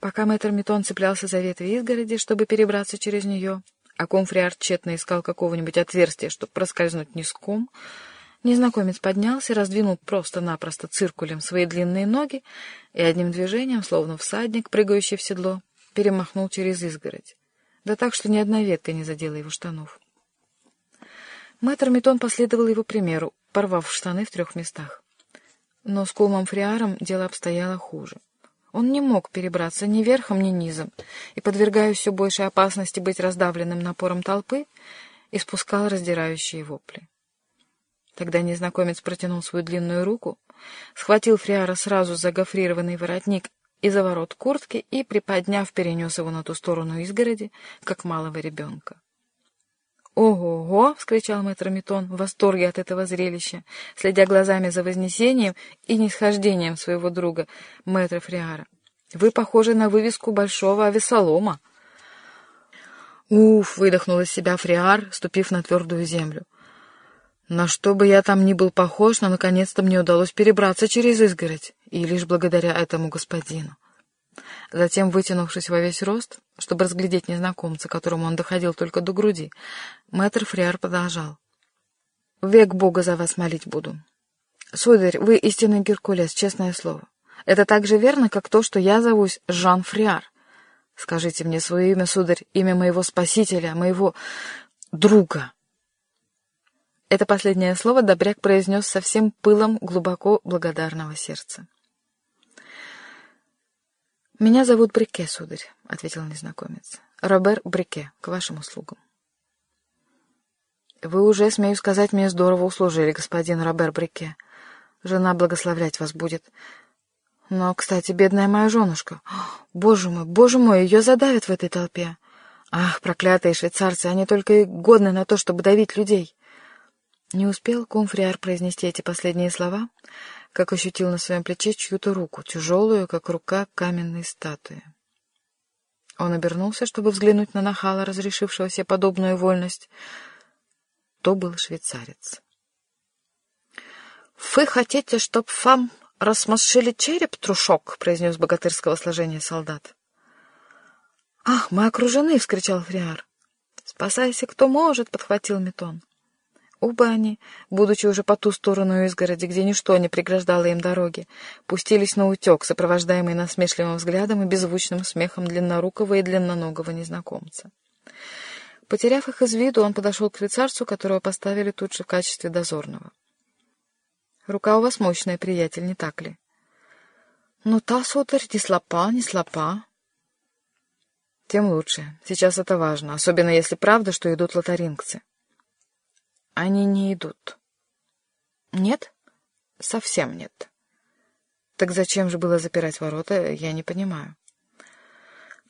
Пока мэтр Метон цеплялся за ветви изгороди, чтобы перебраться через нее, а комфриар тщетно искал какого-нибудь отверстия, чтобы проскользнуть низком, незнакомец поднялся, раздвинул просто-напросто циркулем свои длинные ноги и одним движением, словно всадник, прыгающий в седло, перемахнул через изгородь, да так, что ни одна ветка не задела его штанов. Мэтр Метон последовал его примеру, порвав штаны в трех местах. Но с Кулмом Фриаром дело обстояло хуже. Он не мог перебраться ни верхом, ни низом, и, подвергая все большей опасности быть раздавленным напором толпы, испускал раздирающие вопли. Тогда незнакомец протянул свою длинную руку, схватил Фриара сразу за гофрированный воротник и за ворот куртки и, приподняв, перенес его на ту сторону изгороди, как малого ребенка. «Ого-го!» — вскричал мэтр Метон в восторге от этого зрелища, следя глазами за вознесением и нисхождением своего друга, мэтра Фриара. «Вы похожи на вывеску большого авесолома!» «Уф!» — выдохнул из себя Фриар, ступив на твердую землю. «На что бы я там ни был похож, но наконец-то мне удалось перебраться через изгородь, и лишь благодаря этому господину». Затем, вытянувшись во весь рост, чтобы разглядеть незнакомца, которому он доходил только до груди, мэтр Фриар продолжал. «Век Бога за вас молить буду. Сударь, вы истинный Геркулес, честное слово. Это так же верно, как то, что я зовусь Жан Фриар. Скажите мне свое имя, сударь, имя моего спасителя, моего друга». Это последнее слово Добряк произнес со всем пылом глубоко благодарного сердца. «Меня зовут Брике, сударь», — ответил незнакомец. «Робер Брике, к вашим услугам». «Вы уже, смею сказать, мне здорово услужили, господин Робер Брике. Жена благословлять вас будет. Но, кстати, бедная моя женушка. Боже мой, боже мой, ее задавят в этой толпе. Ах, проклятые швейцарцы, они только и годны на то, чтобы давить людей». Не успел Комфриар произнести эти последние слова, как ощутил на своем плече чью-то руку, тяжелую, как рука каменной статуи. Он обернулся, чтобы взглянуть на нахала, разрешившего себе подобную вольность. То был швейцарец. — Вы хотите, чтоб вам рассмашили череп, трушок? — произнес богатырского сложения солдат. — Ах, мы окружены! — вскричал Фриар. — Спасайся, кто может! — подхватил Метон. Оба они, будучи уже по ту сторону изгороди, где ничто не преграждало им дороги, пустились на утек, сопровождаемые насмешливым взглядом и беззвучным смехом длиннорукого и длинноногого незнакомца. Потеряв их из виду, он подошел к швейцарцу, которого поставили тут же в качестве дозорного. «Рука у вас мощная, приятель, не так ли?» «Ну, та, сударь, не слопа, не слопа». «Тем лучше. Сейчас это важно, особенно если правда, что идут лотарингцы». Они не идут. Нет? Совсем нет. Так зачем же было запирать ворота, я не понимаю.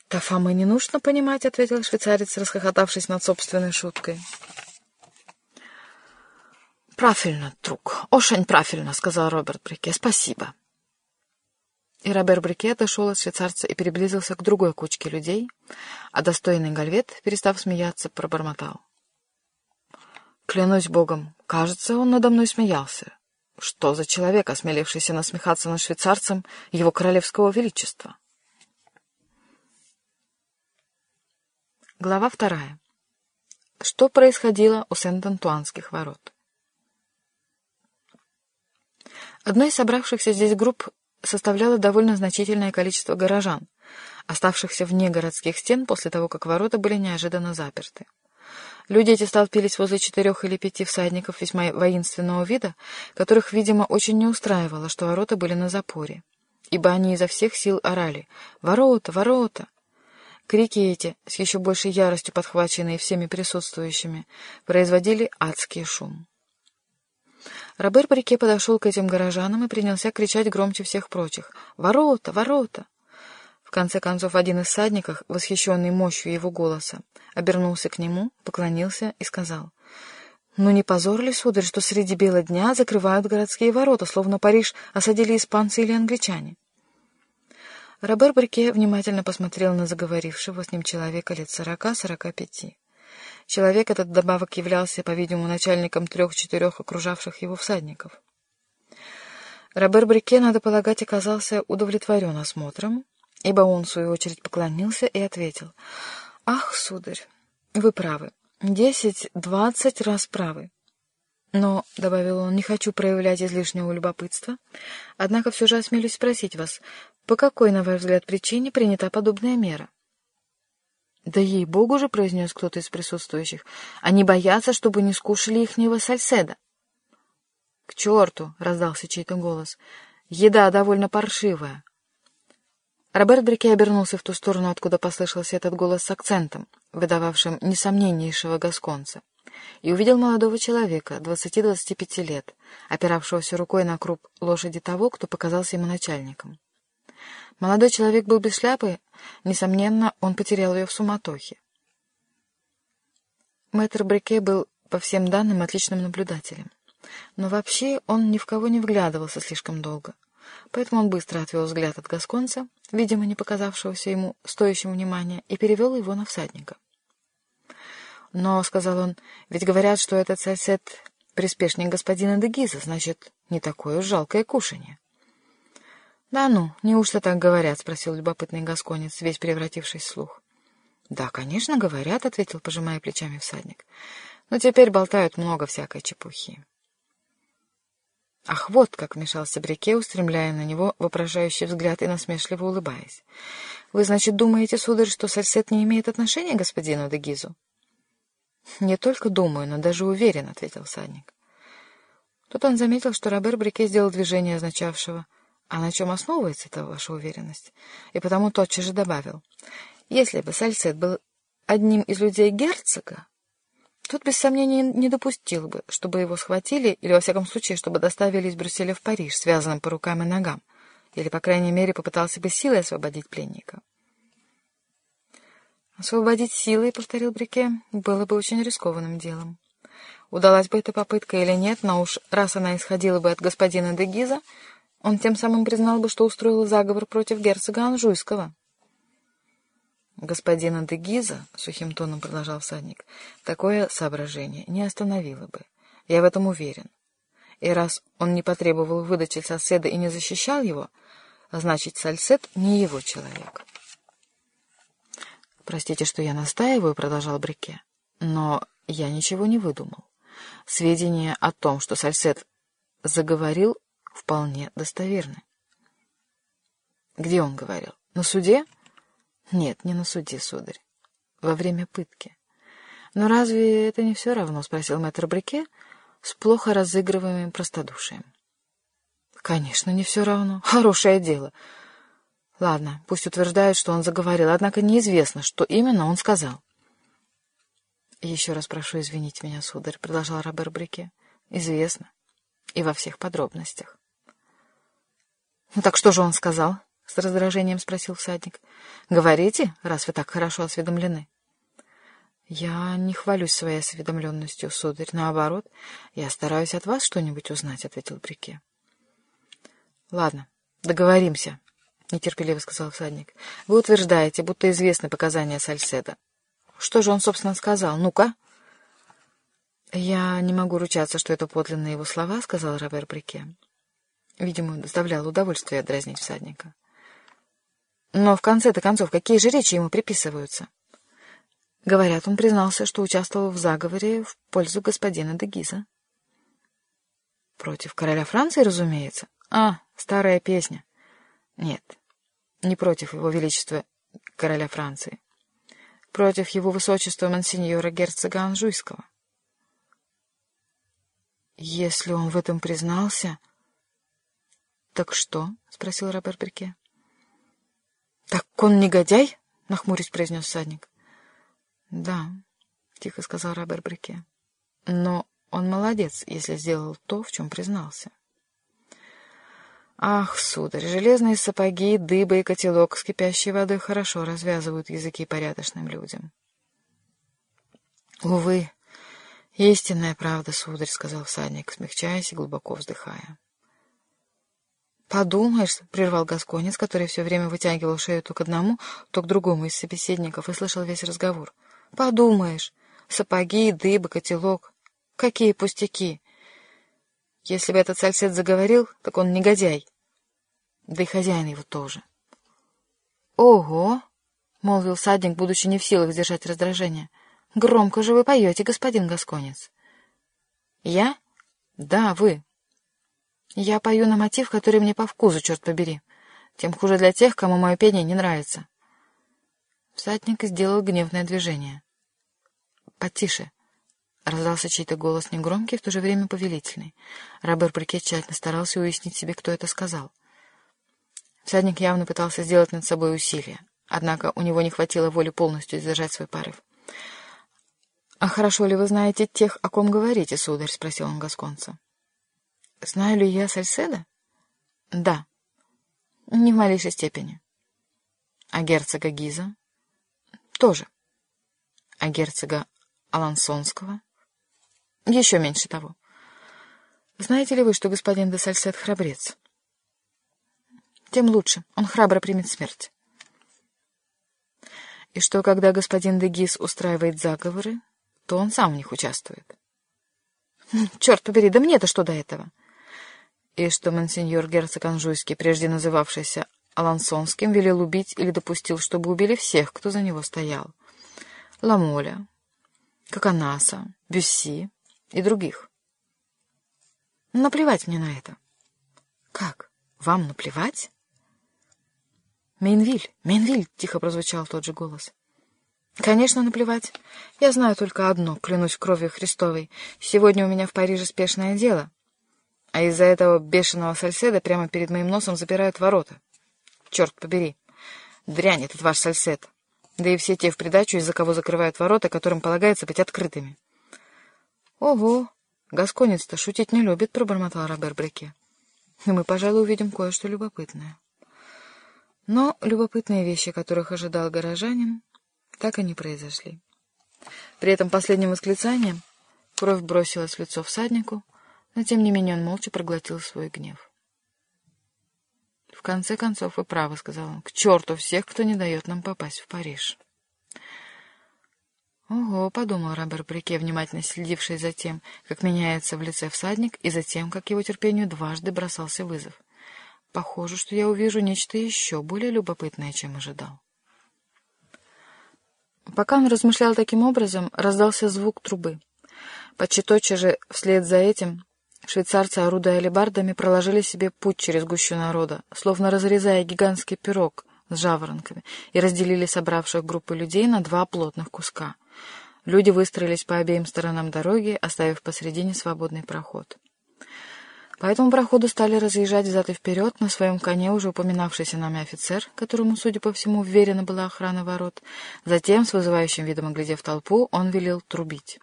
«Тафам и не нужно понимать», — ответил швейцарец, расхохотавшись над собственной шуткой. «Правильно, друг, очень правильно», — сказал Роберт Брике. «Спасибо». И Роберт Брике отошел от швейцарца и приблизился к другой кучке людей, а достойный Гальвет, перестав смеяться, пробормотал. Клянусь богом, кажется, он надо мной смеялся. Что за человек, осмелившийся насмехаться над швейцарцем его королевского величества? Глава вторая. Что происходило у Сент-Антуанских ворот? Одной из собравшихся здесь групп составляло довольно значительное количество горожан, оставшихся вне городских стен после того, как ворота были неожиданно заперты. Люди эти столпились возле четырех или пяти всадников весьма воинственного вида, которых, видимо, очень не устраивало, что ворота были на запоре, ибо они изо всех сил орали «Ворота! Ворота!». Крики эти, с еще большей яростью подхваченные всеми присутствующими, производили адский шум. Робер Брике подошел к этим горожанам и принялся кричать громче всех прочих «Ворота! Ворота!». В конце концов, один из всадников, восхищенный мощью его голоса, обернулся к нему, поклонился и сказал, «Ну не позор ли, сударь, что среди бела дня закрывают городские ворота, словно Париж осадили испанцы или англичане?» Робер Брике внимательно посмотрел на заговорившего с ним человека лет сорока-сорока пяти. Человек этот добавок являлся, по-видимому, начальником трех-четырех окружавших его всадников. Робер Брике, надо полагать, оказался удовлетворен осмотром, ибо он, в свою очередь, поклонился и ответил. «Ах, сударь, вы правы. Десять-двадцать раз правы. Но, — добавил он, — не хочу проявлять излишнего любопытства, однако все же осмелюсь спросить вас, по какой, на ваш взгляд, причине принята подобная мера? «Да ей-богу же», — произнес кто-то из присутствующих, — «они боятся, чтобы не скушали ихнего сальседа». «К черту!» — раздался чей-то голос. «Еда довольно паршивая». Роберт Брике обернулся в ту сторону, откуда послышался этот голос с акцентом, выдававшим несомненнейшего гасконца, и увидел молодого человека, двадцати-двадцати пяти лет, опиравшегося рукой на круп лошади того, кто показался ему начальником. Молодой человек был без шляпы, несомненно, он потерял ее в суматохе. Мэтр Брике был, по всем данным, отличным наблюдателем. Но вообще он ни в кого не вглядывался слишком долго. Поэтому он быстро отвел взгляд от Гасконца, видимо, не показавшегося ему стоящим внимания, и перевел его на всадника. «Но», — сказал он, — «ведь говорят, что этот сосед — приспешник господина Дегиза, значит, не такое уж жалкое кушанье». «Да ну, неужто так говорят?» — спросил любопытный гасконец, весь превратившись в слух. «Да, конечно, говорят», — ответил, пожимая плечами всадник. «Но теперь болтают много всякой чепухи». «Ах, вот как!» — вмешался Брике, устремляя на него вопрошающий взгляд и насмешливо улыбаясь. «Вы, значит, думаете, сударь, что сальсет не имеет отношения к господину Дегизу?» «Не только думаю, но даже уверен», — ответил всадник. Тут он заметил, что Робер Брике сделал движение, означавшего — а на чем основывается эта ваша уверенность? И потому тотчас же добавил. Если бы Сальцет был одним из людей герцога, тот без сомнения не допустил бы, чтобы его схватили, или, во всяком случае, чтобы доставили из Брюсселя в Париж, связанным по рукам и ногам, или, по крайней мере, попытался бы силой освободить пленника. «Освободить силой, — повторил Брике, — было бы очень рискованным делом. Удалась бы эта попытка или нет, но уж раз она исходила бы от господина Дегиза, он тем самым признал бы, что устроил заговор против герцога Анжуйского. «Господина де Гиза, — сухим тоном продолжал всадник, — такое соображение не остановило бы. Я в этом уверен. И раз он не потребовал выдачи соседа и не защищал его, значит, Сальсет не его человек». «Простите, что я настаиваю, — продолжал Брике, — но я ничего не выдумал. Сведения о том, что Сальсет заговорил, вполне достоверны. Где он говорил? На суде? Нет, не на суде, сударь. Во время пытки. Но разве это не все равно? Спросил мэтр Брике с плохо разыгрываемым простодушием. Конечно, не все равно. Хорошее дело. Ладно, пусть утверждают, что он заговорил, однако неизвестно, что именно он сказал. «Еще раз прошу извинить меня, сударь», — продолжал Робер Брике. «Известно. И во всех подробностях». «Ну так что же он сказал?» — с раздражением спросил всадник. «Говорите, раз вы так хорошо осведомлены». «Я не хвалюсь своей осведомленностью, сударь. Наоборот, я стараюсь от вас что-нибудь узнать», — ответил Брике. «Ладно, договоримся», — нетерпеливо сказал всадник. «Вы утверждаете, будто известны показания Сальседа. Что же он, собственно, сказал? Ну-ка!» «Я не могу ручаться, что это подлинные его слова», — сказал Робер Брике. Видимо, доставляло удовольствие дразнить всадника. Но в конце-то концов, какие же речи ему приписываются? Говорят, он признался, что участвовал в заговоре в пользу господина Дегиза. Против короля Франции, разумеется. А, старая песня. Нет, не против его величества короля Франции. Против его высочества мансиньора герцога Анжуйского. Если он в этом признался... «Так что?» — спросил Робер Брике. «Так он негодяй?» — нахмурясь произнес всадник. «Да», — тихо сказал Робер Брике. «Но он молодец, если сделал то, в чем признался». «Ах, сударь, железные сапоги, дыба и котелок с кипящей водой хорошо развязывают языки порядочным людям». «Увы, истинная правда, сударь», — сказал всадник, смягчаясь и глубоко вздыхая. «Подумаешь», — прервал Гасконец, который все время вытягивал шею то к одному, то к другому из собеседников и слышал весь разговор. «Подумаешь, сапоги, дыбы, котелок. Какие пустяки! Если бы этот сальсет заговорил, так он негодяй. Да и хозяин его тоже». «Ого!» — молвил садник, будучи не в силах сдержать раздражение. «Громко же вы поете, господин Гасконец». «Я? Да, вы. Я пою на мотив, который мне по вкусу, черт побери. Тем хуже для тех, кому мое пение не нравится». Всадник сделал гневное движение. «Потише!» — раздался чей-то голос негромкий, в то же время повелительный. Робер Брикет тщательно старался уяснить себе, кто это сказал. Всадник явно пытался сделать над собой усилие, однако у него не хватило воли полностью сдержать свой порыв. — А хорошо ли вы знаете тех, о ком говорите, сударь? — спросил он Гасконца. — Знаю ли я Сальседа? — Да. — Не в малейшей степени. — А герцога Гиза? — Тоже. — А герцога Алансонского? — Еще меньше того. — Знаете ли вы, что господин де Сальсет храбрец? — Тем лучше. Он храбро примет смерть. — И что, когда господин де Гиз устраивает заговоры, то он сам в них участвует. Черт побери, да мне-то что до этого? И что монсеньор герцог Анжуйский, прежде называвшийся Алансонским, велел убить или допустил, чтобы убили всех, кто за него стоял. Ламоля, Коконаса, Бюсси и других. Наплевать мне на это. Как? Вам наплевать? Мейнвиль, Мейнвиль, тихо прозвучал тот же голос. Конечно, наплевать. Я знаю только одно, клянусь кровью Христовой. Сегодня у меня в Париже спешное дело. А из-за этого бешеного сальседа прямо перед моим носом запирают ворота. Черт побери. Дрянь этот ваш сальсед. Да и все те в придачу, из-за кого закрывают ворота, которым полагается быть открытыми. — Ого! Гасконец-то шутить не любит, — пробормотал Робер Бреке. — И мы, пожалуй, увидим кое-что любопытное. Но любопытные вещи, которых ожидал горожанин, так и не произошли. При этом последнем восклицании кровь бросилась в лицо всаднику, но тем не менее он молча проглотил свой гнев. «В конце концов, вы правы», — сказал он, — «к черту всех, кто не дает нам попасть в Париж». «Ого», — подумал Робер Брике, внимательно следивший за тем, как меняется в лице всадник, и за тем, как его терпению дважды бросался вызов. «Похоже, что я увижу нечто еще более любопытное, чем ожидал». Пока он размышлял таким образом, раздался звук трубы. Почти тотчас же, вслед за этим, швейцарцы, орудуя алебардами, проложили себе путь через гущу народа, словно разрезая гигантский пирог с жаворонками, и разделили собравших группы людей на два плотных куска. Люди выстроились по обеим сторонам дороги, оставив посредине свободный проход. По этому проходу стали разъезжать взад и вперед на своем коне уже упоминавшийся нами офицер, которому, судя по всему, вверена была охрана ворот. Затем, с вызывающим видом оглядев толпу, он велел трубить.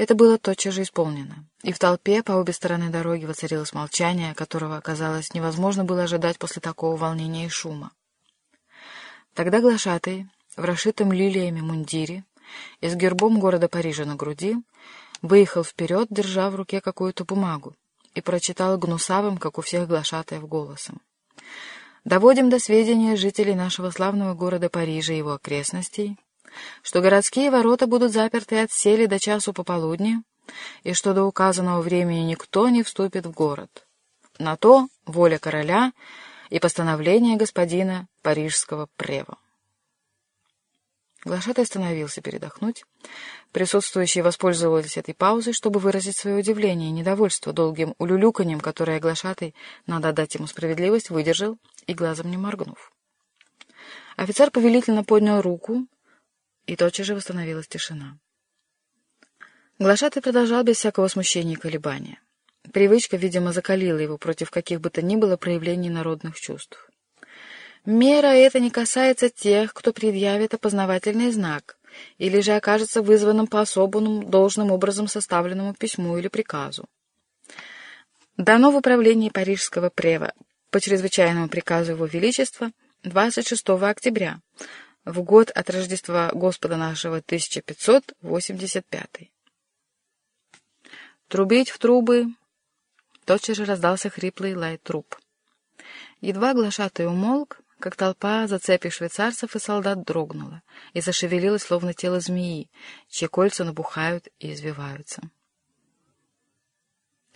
Это было тотчас же исполнено, и в толпе по обе стороны дороги воцарилось молчание, которого, казалось, невозможно было ожидать после такого волнения и шума. Тогда глашатый, в расшитом лилиями мундире и с гербом города Парижа на груди, выехал вперед, держа в руке какую-то бумагу, и прочитал гнусавым, как у всех глашатаев, голосом. «Доводим до сведения жителей нашего славного города Парижа и его окрестностей, что городские ворота будут заперты от сели до часу пополудни, и что до указанного времени никто не вступит в город. На то воля короля и постановление господина парижского прева». Глашатай остановился передохнуть. Присутствующие воспользовались этой паузой, чтобы выразить свое удивление и недовольство долгим улюлюканьем, которое Глашатай, надо отдать ему справедливость, выдержал и глазом не моргнув. Офицер повелительно поднял руку, и тотчас же восстановилась тишина. Глашатай продолжал без всякого смущения и колебания. Привычка, видимо, закалила его против каких бы то ни было проявлений народных чувств. Мера эта не касается тех, кто предъявит опознавательный знак или же окажется вызванным по особому должным образом составленному письму или приказу. Дано в управлении Парижского прева по чрезвычайному приказу Его Величества 26 октября, в год от Рождества Господа нашего 1585. Трубить в трубы. Тотчас же раздался хриплый лай труб. Едва глашатый умолк, как толпа, зацепив швейцарцев и солдат, дрогнула и зашевелилась, словно тело змеи, чьи кольца набухают и извиваются.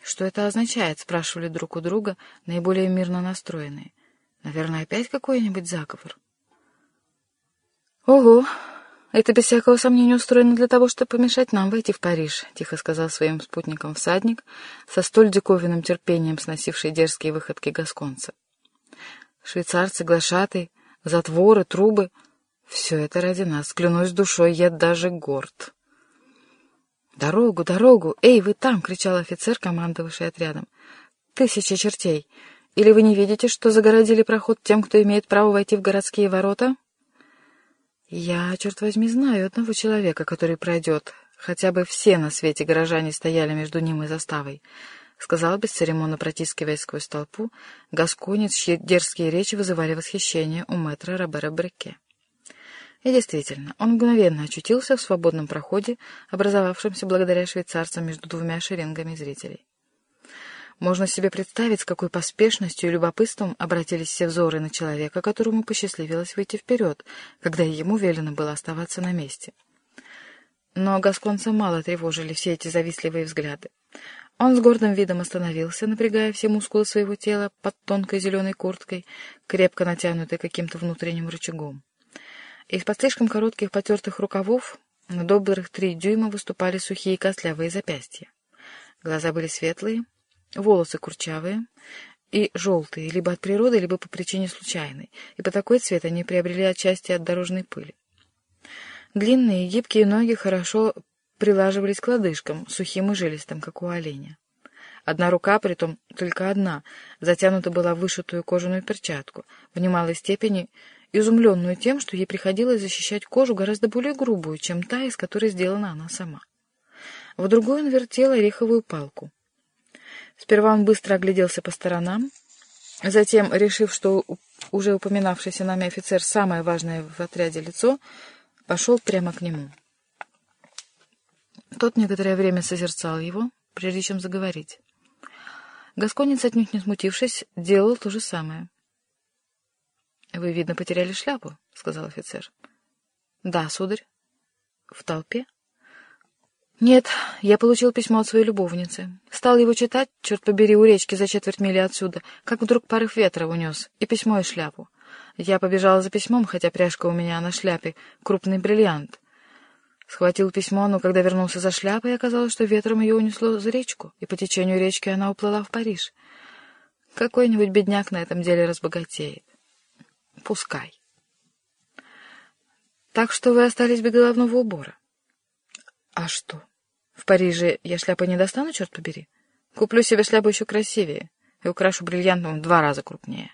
«Что это означает?» — спрашивали друг у друга наиболее мирно настроенные. Наверное, опять какой-нибудь заговор. «Ого! Это без всякого сомнения устроено для того, чтобы помешать нам войти в Париж», — тихо сказал своим спутникам всадник, со столь диковинным терпением сносивший дерзкие выходки гасконца. «Швейцарцы, глашаты, затворы, трубы — все это ради нас. Клянусь душой, я даже горд». «Дорогу, дорогу! Эй, вы там!» — кричал офицер, командовавший отрядом. «Тысячи чертей! Или вы не видите, что загородили проход тем, кто имеет право войти в городские ворота?» «Я, черт возьми, знаю одного человека, который пройдет. Хотя бы все на свете горожане стояли между ним и заставой», — сказал бесцеремонно протискиваясь сквозь толпу, гасконец, чьи дерзкие речи вызывали восхищение у мэтра Робера Бреке. И действительно, он мгновенно очутился в свободном проходе, образовавшемся благодаря швейцарцам между двумя шеренгами зрителей. Можно себе представить, с какой поспешностью и любопытством обратились все взоры на человека, которому посчастливилось выйти вперед, когда ему велено было оставаться на месте. Но Гасконца мало тревожили все эти завистливые взгляды. Он с гордым видом остановился, напрягая все мускулы своего тела под тонкой зеленой курткой, крепко натянутой каким-то внутренним рычагом. Из-под слишком коротких потертых рукавов на добрых три дюйма выступали сухие костлявые запястья. Глаза были светлые, волосы курчавые и желтые, либо от природы, либо по причине случайной, и по такой цвет они приобрели отчасти от дорожной пыли. Длинные гибкие ноги хорошо прилаживались к лодыжкам, сухим и жилистым, как у оленя. Одна рука, притом только одна, затянута была в вышитую кожаную перчатку, в немалой степени изумленную тем, что ей приходилось защищать кожу гораздо более грубую, чем та, из которой сделана она сама. В другой он вертел ореховую палку. Сперва он быстро огляделся по сторонам, затем, решив, что уже упоминавшийся нами офицер самое важное в отряде лицо, пошел прямо к нему. Тот некоторое время созерцал его, прежде чем заговорить. Гасконец, отнюдь не смутившись, делал то же самое. — Вы, видно, потеряли шляпу, — сказал офицер. — Да, сударь. — В толпе? Нет, я получил письмо от своей любовницы. Стал его читать, черт побери, у речки за четверть мили отсюда, как вдруг порыв ветра унес, и письмо, и шляпу. Я побежала за письмом, хотя пряжка у меня на шляпе, крупный бриллиант. Схватил письмо, но когда вернулся за шляпой, оказалось, что ветром ее унесло за речку, и по течению речки она уплыла в Париж. Какой-нибудь бедняк на этом деле разбогатеет. Пускай. Так что вы остались без головного убора. А что? В Париже я шляпы не достану, черт побери? Куплю себе шляпу еще красивее и украшу бриллиантом в два раза крупнее.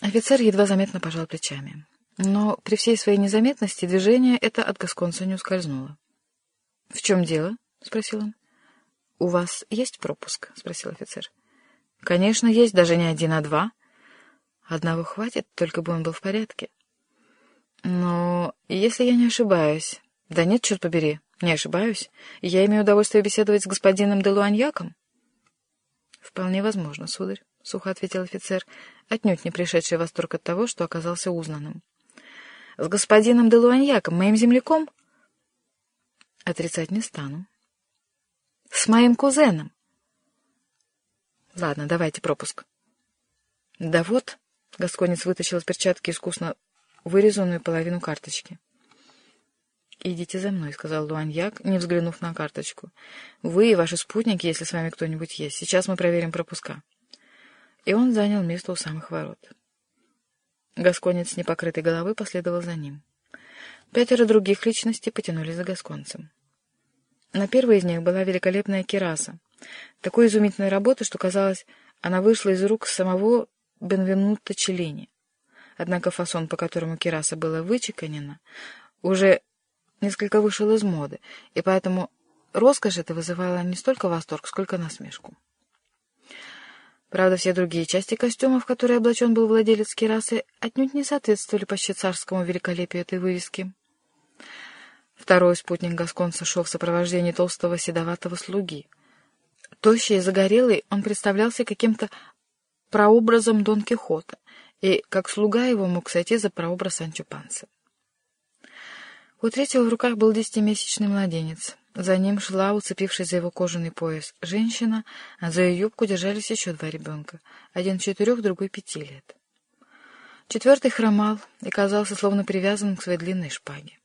Офицер едва заметно пожал плечами. Но при всей своей незаметности движение это от Гасконца не ускользнуло. — В чем дело? — спросил он. — У вас есть пропуск? — спросил офицер. — Конечно, есть, даже не один, а два. Одного хватит, только бы он был в порядке. — Но если я не ошибаюсь... Да нет, черт побери, не ошибаюсь. Я имею удовольствие беседовать с господином де Луаньяком. Вполне возможно, сударь, — сухо ответил офицер, отнюдь не пришедший в восторг от того, что оказался узнанным. С господином де Луаньяком, моим земляком? Отрицать не стану. С моим кузеном. Ладно, давайте пропуск. Да вот, — Гасконец вытащил из перчатки искусно вырезанную половину карточки. «Идите за мной», — сказал Луаньяк, не взглянув на карточку. «Вы и ваши спутники, если с вами кто-нибудь есть. Сейчас мы проверим пропуска». И он занял место у самых ворот. Гасконец с непокрытой головой последовал за ним. Пятеро других личностей потянулись за гасконцем. На первой из них была великолепная кераса. Такой изумительной работы, что, казалось, она вышла из рук самого Бенвенута Челлини. Однако фасон, по которому кераса была вычеканена, уже несколько вышел из моды, и поэтому роскошь это вызывала не столько восторг, сколько насмешку. Правда, все другие части костюма, в которые облачен был владелец кирасы, отнюдь не соответствовали почти царскому великолепию этой вывески. Второй спутник Гасконца шел в сопровождении толстого седоватого слуги. Тощий и загорелый, он представлялся каким-то прообразом Дон Кихота, и, как слуга его, мог сойти за прообраз Санчо Панса. У третьего в руках был десятимесячный младенец — За ним шла, уцепившись за его кожаный пояс, женщина, а за ее юбку держались еще два ребенка, один четырех, другой пяти лет. Четвертый хромал и казался словно привязанным к своей длинной шпаге.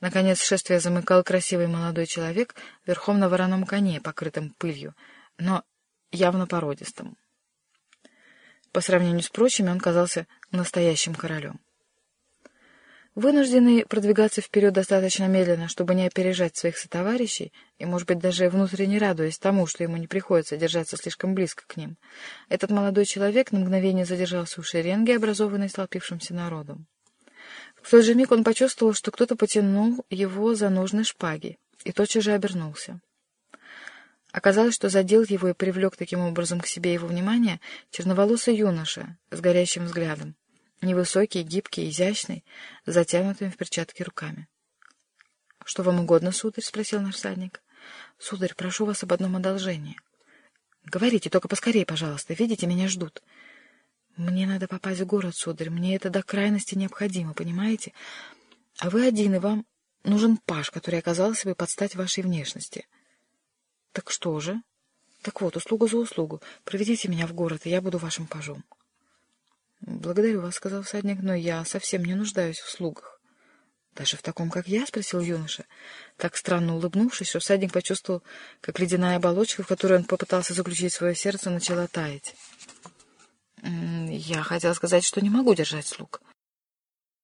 Наконец шествие замыкал красивый молодой человек верхом на вороном коне, покрытом пылью, но явно породистым. По сравнению с прочими он казался настоящим королем. Вынужденный продвигаться вперед достаточно медленно, чтобы не опережать своих сотоварищей, и, может быть, даже внутренне радуясь тому, что ему не приходится держаться слишком близко к ним, этот молодой человек на мгновение задержался у шеренги, образованной столпившимся народом. В тот же миг он почувствовал, что кто-то потянул его за ножны шпаги, и тотчас же обернулся. Оказалось, что задел его и привлек таким образом к себе его внимание черноволосый юноша с горящим взглядом. Невысокий, гибкий, изящный, с затянутыми в перчатки руками. — Что вам угодно, сударь? — спросил наш садник. — Сударь, прошу вас об одном одолжении. — Говорите, только поскорее, пожалуйста. Видите, меня ждут. — Мне надо попасть в город, сударь. Мне это до крайности необходимо, понимаете? А вы один, и вам нужен паш, который оказался бы под стать вашей внешности. — Так что же? — Так вот, услуга за услугу. Проведите меня в город, и я буду вашим пажом. — «Благодарю вас», — сказал всадник, — «но я совсем не нуждаюсь в слугах». «Даже в таком, как я?» — спросил юноша. Так странно улыбнувшись, что всадник почувствовал, как ледяная оболочка, в которую он попытался заключить свое сердце, начала таять. «Я хотел сказать, что не могу держать слуг».